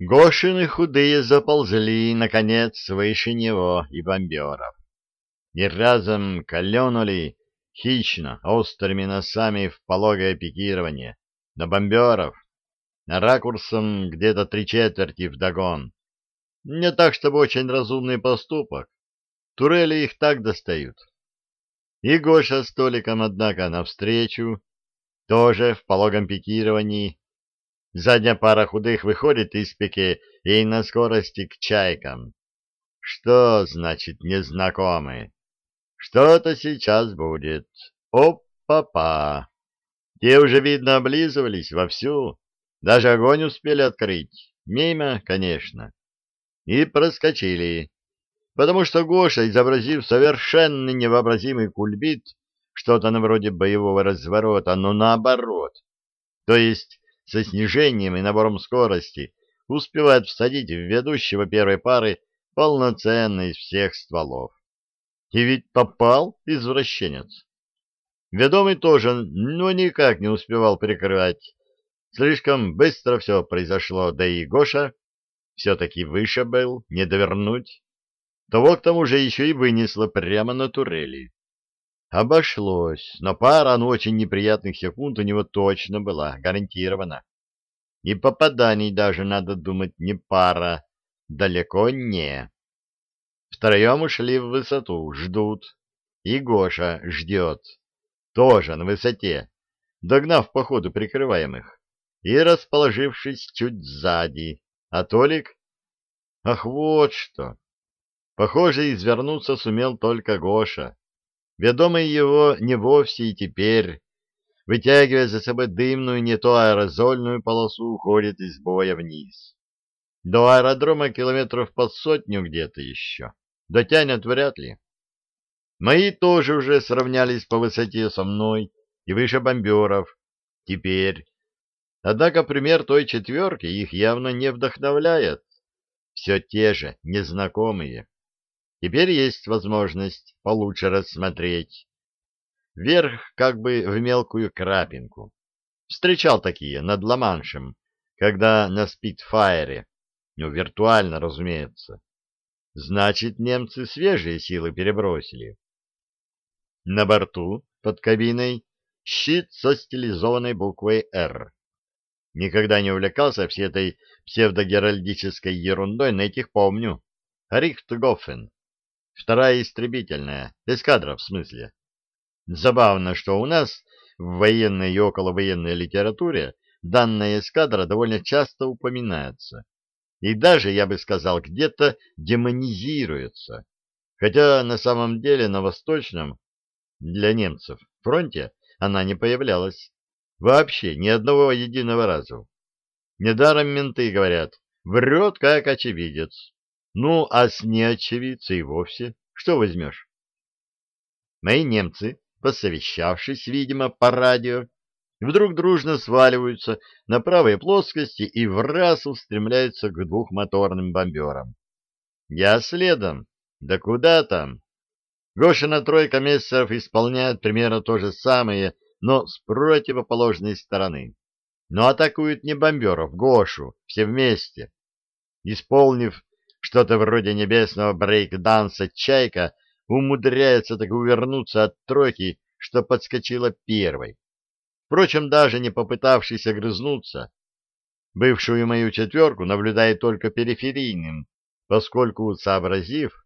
Гошины худые заползли, наконец, выше него и бомберов. И разом каленули хищно, острыми носами в пологое пикирование, на бомберов, на ракурсом где-то три четверти вдогон. Не так, чтобы очень разумный поступок. Турели их так достают. И Гоша с Толиком, однако, навстречу, тоже в пологом пикировании, Задняя пара худых выходит из пике и на скорости к чайкам. Что значит незнакомые? Что-то сейчас будет. Оп-па-па. Те уже, видно, облизывались вовсю. Даже огонь успели открыть. Мимо, конечно. И проскочили. Потому что Гоша, изобразив совершенно невообразимый кульбит, что-то на вроде боевого разворота, но наоборот, то есть со снижением и набором скорости успевает всадить в ведущего первой пары полноценный из всех стволов. И ведь попал извращенец. Ведомый тоже, но никак не успевал прикрывать. Слишком быстро все произошло, да и Гоша все-таки выше был, не довернуть. Того к тому же еще и вынесло прямо на турели. Обошлось, но пара ну, очень неприятных секунд у него точно была, гарантирована. И попаданий даже, надо думать, не пара, далеко не. Втроем ушли в высоту, ждут. И Гоша ждет, тоже на высоте, догнав по ходу прикрываемых и расположившись чуть сзади. А Толик? Ах, вот что! Похоже, извернуться сумел только Гоша Ведомый его не вовсе и теперь, вытягивая за собой дымную не то аэрозольную полосу, уходит из боя вниз. До аэродрома километров под сотню где-то еще. Дотянет вряд ли. Мои тоже уже сравнялись по высоте со мной и выше бомберов. Теперь. Однако пример той четверки их явно не вдохновляет. Все те же, незнакомые. Теперь есть возможность получше рассмотреть. Вверх как бы в мелкую крапинку. Встречал такие над Ла-Маншем, когда на Спитфайре. Ну, виртуально, разумеется. Значит, немцы свежие силы перебросили. На борту, под кабиной, щит со стилизованной буквой «Р». Никогда не увлекался всей этой псевдогеральдической ерундой, на этих помню. Рихтгофен. Вторая истребительная, эскадра в смысле. Забавно, что у нас в военной и околовоенной литературе данная эскадра довольно часто упоминается. И даже, я бы сказал, где-то демонизируется. Хотя на самом деле на Восточном, для немцев, фронте она не появлялась. Вообще ни одного единого разу. Недаром менты говорят, врет как очевидец. Ну, а с неочевидца и вовсе что возьмешь? Мои немцы, посовещавшись, видимо, по радио, вдруг дружно сваливаются на правой плоскости и в раз устремляются к двухмоторным бомберам. Я следом. Да куда там? Гошина тройка мессеров исполняет примерно то же самое, но с противоположной стороны. Но атакуют не бомберов, Гошу, все вместе. Исполнив что-то вроде небесного брейк-данса «Чайка» умудряется так увернуться от тройки, что подскочила первой. Впрочем, даже не попытавшись огрызнуться, бывшую мою четверку наблюдает только периферийным, поскольку, сообразив,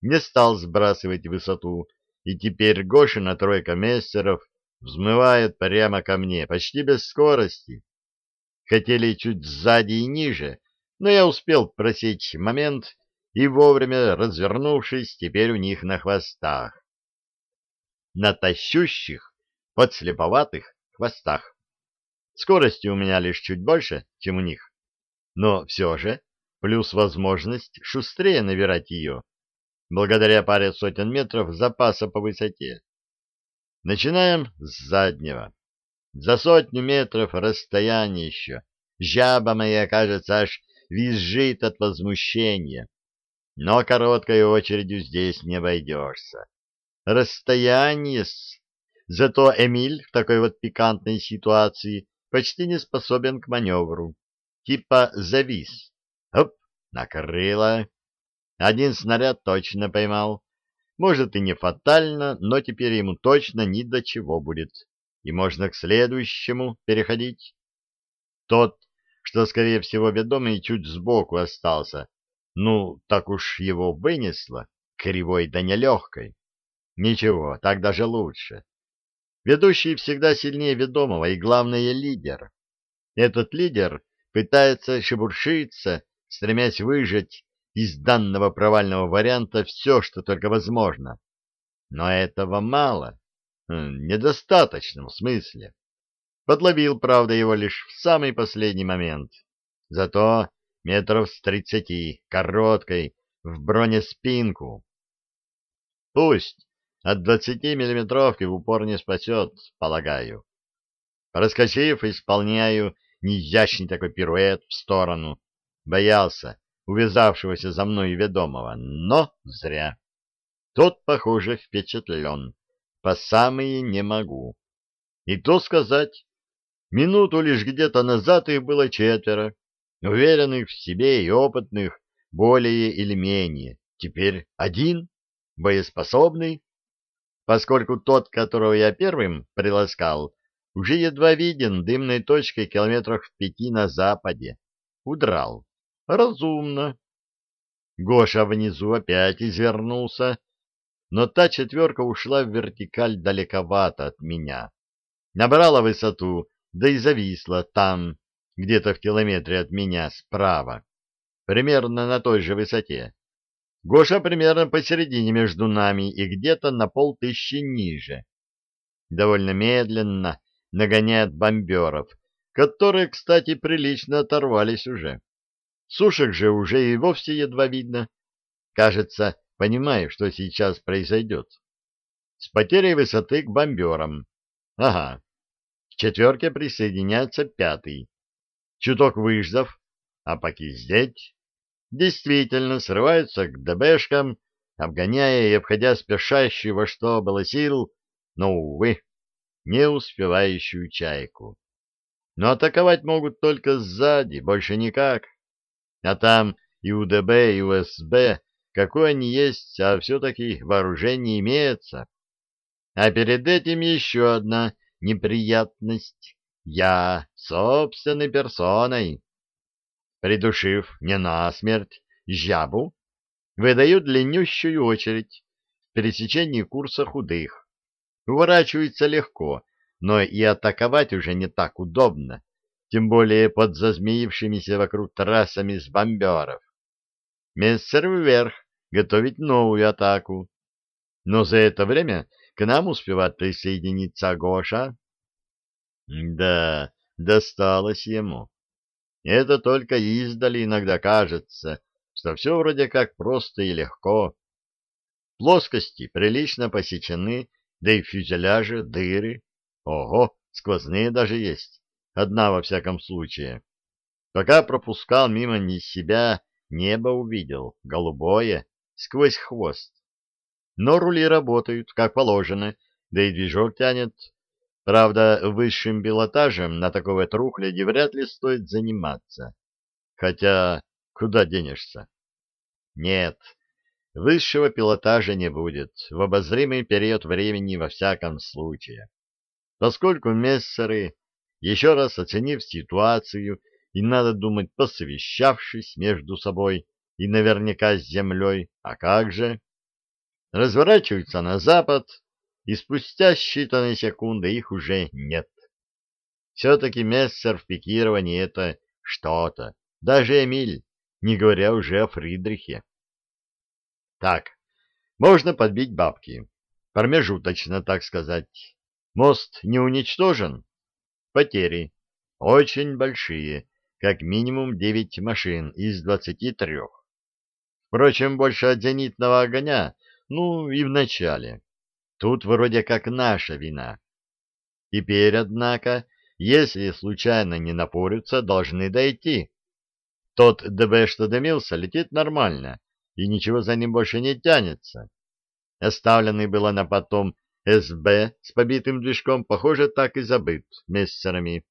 не стал сбрасывать высоту, и теперь Гошина тройка мессеров взмывает прямо ко мне, почти без скорости. Хотели чуть сзади и ниже, но я успел просечь момент и вовремя развернувшись, теперь у них на хвостах. На тащущих, подслеповатых хвостах. Скорости у меня лишь чуть больше, чем у них, но все же плюс возможность шустрее набирать ее, благодаря паре сотен метров запаса по высоте. Начинаем с заднего. За сотню метров расстояние еще. Жаба моя, кажется, аж визжит от возмущения. Но короткой очередью здесь не обойдешься. Расстояние -с. Зато Эмиль в такой вот пикантной ситуации почти не способен к маневру. Типа завис. Оп, накрыло. Один снаряд точно поймал. Может и не фатально, но теперь ему точно ни до чего будет. И можно к следующему переходить. Тот, что, скорее всего, ведомый чуть сбоку остался. Ну, так уж его вынесло, кривой да нелегкой. Ничего, так даже лучше. Ведущий всегда сильнее ведомого и, главное, лидер. Этот лидер пытается шебуршиться, стремясь выжать из данного провального варианта все, что только возможно. Но этого мало, хм, недостаточно в смысле. Подловил, правда, его лишь в самый последний момент. Зато метров с тридцати, короткой, в бронеспинку. Пусть от двадцати миллиметровки в упор не спасет, полагаю. Проскочив, исполняю неизящный такой пируэт в сторону. Боялся, увязавшегося за мной ведомого, но зря. Тот, похоже, впечатлен. По самые не могу. И то сказать, минуту лишь где-то назад их было четверо, уверенных в себе и опытных, более или менее. Теперь один, боеспособный, поскольку тот, которого я первым приласкал, уже едва виден дымной точкой километрах в пяти на западе. Удрал. Разумно. Гоша внизу опять извернулся, но та четверка ушла в вертикаль далековато от меня. Набрала высоту, да и зависла там, где-то в километре от меня справа, примерно на той же высоте. Гоша примерно посередине между нами и где-то на полтыщи ниже. Довольно медленно нагоняет бомберов, которые, кстати, прилично оторвались уже. Сушек же уже и вовсе едва видно. Кажется, понимаю, что сейчас произойдет. С потерей высоты к бомберам. Ага. К четверке присоединяется пятый. Чуток выждав, а покиздеть, действительно срываются к ДБшкам, обгоняя и обходя спешащую во что было сил, но, увы, не успевающую чайку. Но атаковать могут только сзади, больше никак. А там и УДБ, и УСБ, какой они есть, а все-таки вооружение имеется. А перед этим еще одна неприятность. Я собственной персоной. Придушив не насмерть жабу, выдаю длиннющую очередь в пересечении курса худых. Уворачивается легко, но и атаковать уже не так удобно тем более под зазмеившимися вокруг трассами с бомберов. Мессер вверх, готовить новую атаку. Но за это время к нам успевает присоединиться Гоша. Да, досталось ему. Это только издали иногда кажется, что все вроде как просто и легко. Плоскости прилично посечены, да и в фюзеляже дыры. Ого, сквозные даже есть. Одна во всяком случае. Пока пропускал мимо не себя, небо увидел, голубое, сквозь хвост. Но рули работают, как положено, да и движок тянет. Правда, высшим пилотажем на такой вот рухляде вряд ли стоит заниматься. Хотя, куда денешься? Нет, высшего пилотажа не будет в обозримый период времени во всяком случае. Поскольку мессеры еще раз оценив ситуацию и, надо думать, посовещавшись между собой и наверняка с землей, а как же, разворачиваются на запад, и спустя считанные секунды их уже нет. Все-таки Мессер в пикировании — это что-то, даже Эмиль, не говоря уже о Фридрихе. Так, можно подбить бабки, промежуточно, так сказать. Мост не уничтожен, Потери. Очень большие, как минимум 9 машин из 23. Впрочем, больше от зенитного огня, ну и в начале. Тут вроде как наша вина. Теперь, однако, если случайно не напорются, должны дойти. Тот ДБ, что дымился, летит нормально, и ничего за ним больше не тянется. Оставленный было на потом СБ с побитым движком, похоже, так и забыт мессерами.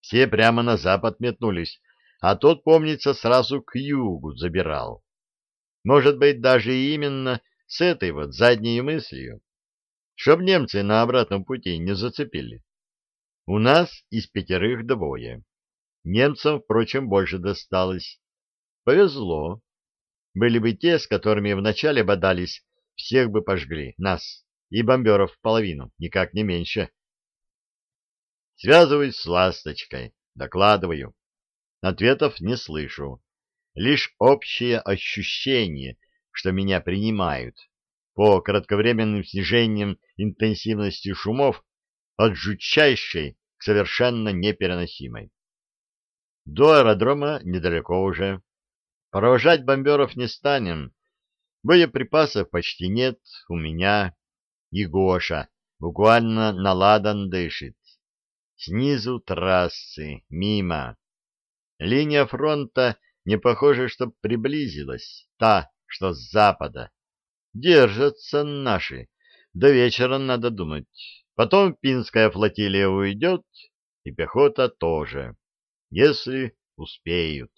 Все прямо на запад метнулись, а тот, помнится, сразу к югу забирал. Может быть, даже именно с этой вот задней мыслью, чтоб немцы на обратном пути не зацепили. У нас из пятерых двое. Немцам, впрочем, больше досталось. Повезло. Были бы те, с которыми вначале бодались, всех бы пожгли, нас, и бомберов половину, никак не меньше. Связываюсь с «Ласточкой», докладываю. Ответов не слышу. Лишь общее ощущение, что меня принимают. По кратковременным снижениям интенсивности шумов от жутчайшей к совершенно непереносимой. До аэродрома недалеко уже. Провожать бомберов не станем. Боеприпасов почти нет у меня. И Гоша буквально наладан дышит. Снизу трассы, мимо. Линия фронта не похоже, что приблизилась, та, что с запада. Держатся наши. До вечера надо думать. Потом Пинская флотилия уйдет, и пехота тоже, если успеют.